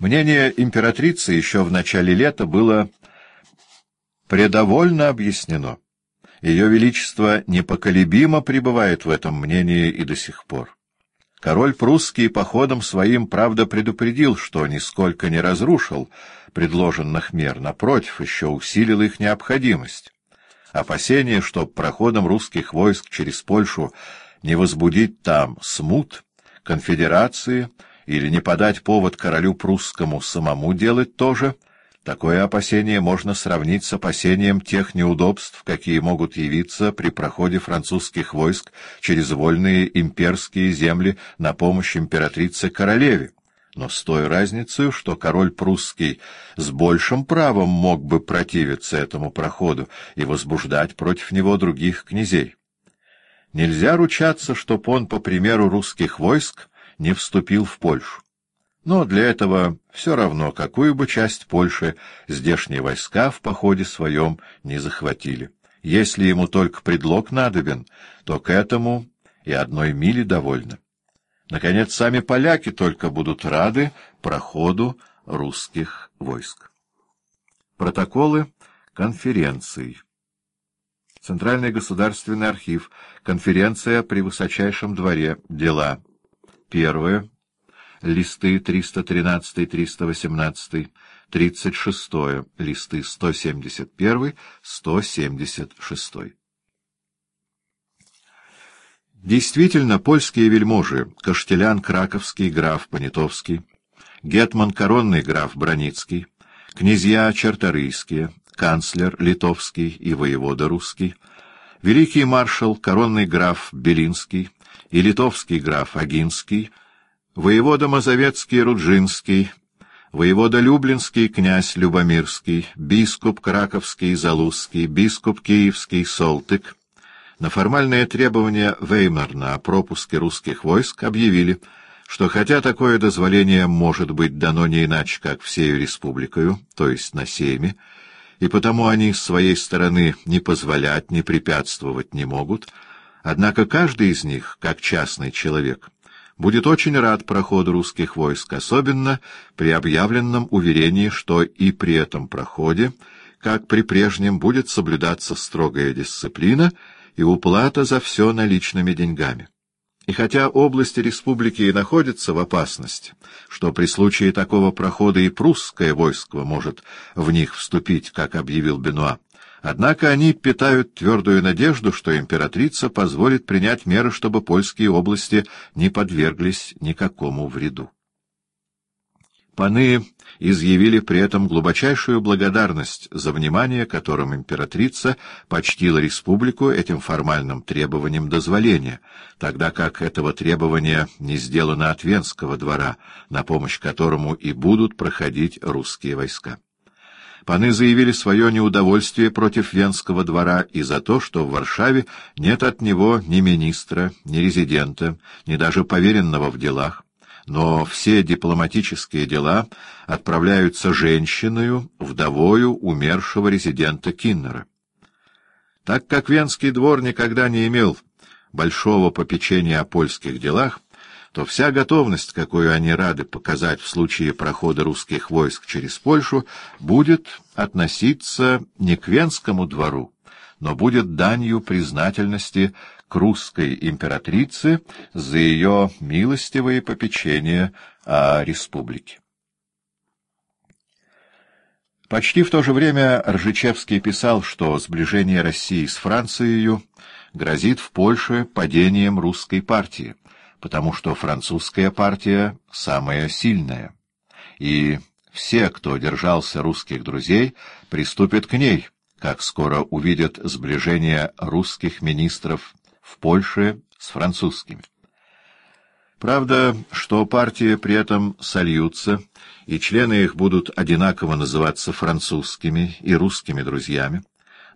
Мнение императрицы еще в начале лета было предовольно объяснено. Ее Величество непоколебимо пребывает в этом мнении и до сих пор. Король прусский походом своим, правда, предупредил, что нисколько не разрушил предложенных мер, напротив, еще усилил их необходимость. Опасение, что проходом русских войск через Польшу не возбудить там смут, конфедерации или не подать повод королю прусскому самому делать то же, такое опасение можно сравнить с опасением тех неудобств, какие могут явиться при проходе французских войск через вольные имперские земли на помощь императрице-королеве, но с той разницей, что король прусский с большим правом мог бы противиться этому проходу и возбуждать против него других князей. Нельзя ручаться, чтоб он, по примеру русских войск, не вступил в Польшу. Но для этого все равно, какую бы часть Польши здешние войска в походе своем не захватили. Если ему только предлог надобен, то к этому и одной мили довольно. Наконец, сами поляки только будут рады проходу русских войск. Протоколы конференций. Центральный государственный архив. Конференция при высочайшем дворе. Дела. Первое. Листы 313-318. 36. Листы 171-176. Действительно, польские вельможи, Каштелян Краковский, граф Понятовский, Гетман Коронный граф Броницкий, князья Черторийские, канцлер Литовский и воевода Русский, великий маршал Коронный граф Белинский и литовский граф Агинский, воевода Мазовецкий Руджинский, воевода Люблинский князь Любомирский, бискуп Краковский Залузский, бискуп Киевский Солтык, на формальные требования Веймарна о пропуске русских войск объявили, что хотя такое дозволение может быть дано не иначе, как всею республикою, то есть на сейме, и потому они с своей стороны не позволять, не препятствовать не могут, однако каждый из них, как частный человек, будет очень рад проходу русских войск, особенно при объявленном уверении, что и при этом проходе, как при прежнем, будет соблюдаться строгая дисциплина — и уплата за все наличными деньгами. И хотя области республики и находятся в опасности, что при случае такого прохода и прусское войско может в них вступить, как объявил Бенуа, однако они питают твердую надежду, что императрица позволит принять меры, чтобы польские области не подверглись никакому вреду. Паны изъявили при этом глубочайшую благодарность за внимание, которым императрица почтила республику этим формальным требованием дозволения, тогда как этого требования не сделано от Венского двора, на помощь которому и будут проходить русские войска. Паны заявили свое неудовольствие против Венского двора и за то, что в Варшаве нет от него ни министра, ни резидента, ни даже поверенного в делах, но все дипломатические дела отправляются женщиною, вдовою умершего резидента Киннера. Так как Венский двор никогда не имел большого попечения о польских делах, то вся готовность, какую они рады показать в случае прохода русских войск через Польшу, будет относиться не к Венскому двору, но будет данью признательности к русской императрице за ее милостивые попечения о республике. Почти в то же время Ржичевский писал, что сближение России с Францией грозит в Польше падением русской партии, потому что французская партия самая сильная, и все, кто держался русских друзей, приступят к ней, как скоро увидят сближение русских министров в Польше с французскими. Правда, что партии при этом сольются, и члены их будут одинаково называться французскими и русскими друзьями,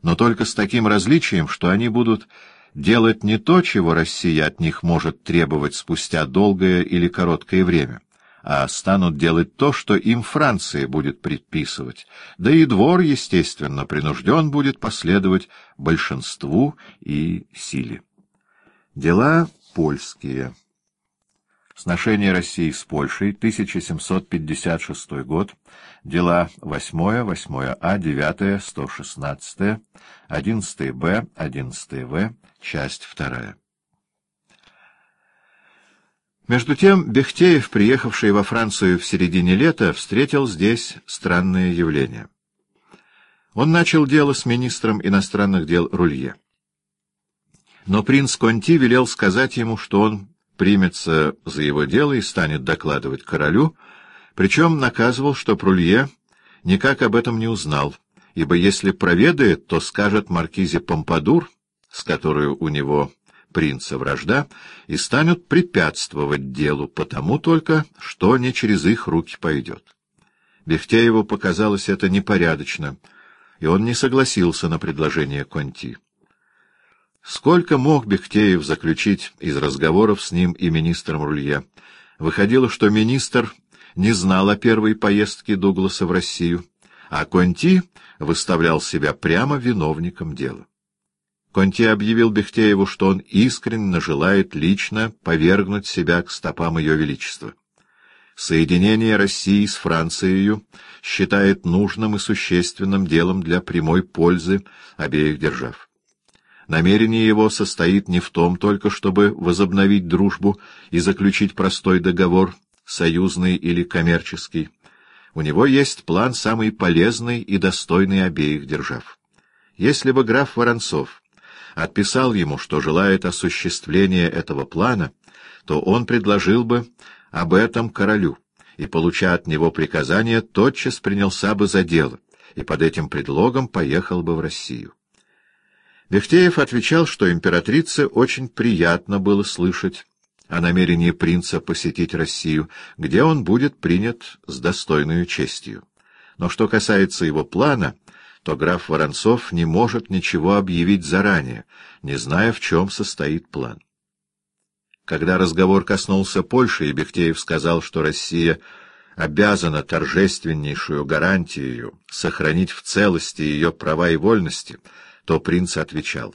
но только с таким различием, что они будут делать не то, чего Россия от них может требовать спустя долгое или короткое время, а станут делать то, что им Франция будет предписывать, да и двор, естественно, принужден будет последовать большинству и силе. Дела польские. Сношение России с Польшей, 1756 год, дела 8, 8а, 9, 116, 11б, 11в, часть 2. Между тем Бехтеев, приехавший во Францию в середине лета, встретил здесь странное явление. Он начал дело с министром иностранных дел Рулье. Но принц Конти велел сказать ему, что он примется за его дело и станет докладывать королю, причем наказывал, что Прулье никак об этом не узнал, ибо если проведает, то скажет маркизе Помпадур, с которой у него принца вражда, и станут препятствовать делу, потому только, что не через их руки пойдет. Бехтееву показалось это непорядочно, и он не согласился на предложение Конти. Сколько мог Бехтеев заключить из разговоров с ним и министром Рулье? Выходило, что министр не знал о первой поездке Дугласа в Россию, а Конти выставлял себя прямо виновником дела. Конти объявил Бехтееву, что он искренне желает лично повергнуть себя к стопам Ее Величества. Соединение России с Францией считает нужным и существенным делом для прямой пользы обеих держав. Намерение его состоит не в том только, чтобы возобновить дружбу и заключить простой договор, союзный или коммерческий. У него есть план самый полезный и достойный обеих держав. Если бы граф Воронцов отписал ему, что желает осуществления этого плана, то он предложил бы об этом королю, и, получая от него приказание, тотчас принялся бы за дело, и под этим предлогом поехал бы в Россию. Бехтеев отвечал, что императрице очень приятно было слышать о намерении принца посетить Россию, где он будет принят с достойной честью. Но что касается его плана, то граф Воронцов не может ничего объявить заранее, не зная, в чем состоит план. Когда разговор коснулся Польши, и Бехтеев сказал, что Россия обязана торжественнейшую гарантию сохранить в целости ее права и вольности, то принц отвечал.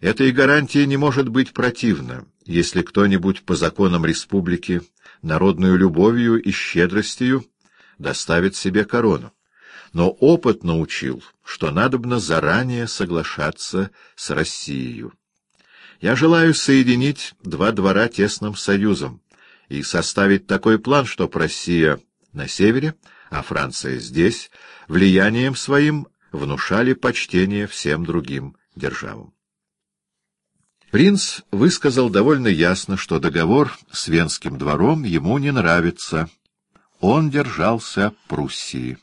Этой гарантии не может быть противно, если кто-нибудь по законам республики народную любовью и щедростью доставит себе корону. Но опыт научил, что надобно заранее соглашаться с Россией. Я желаю соединить два двора тесным союзом и составить такой план, чтоб Россия на севере, а Франция здесь, влиянием своим внушали почтение всем другим державам. Принц высказал довольно ясно, что договор с Венским двором ему не нравится. Он держался Пруссии.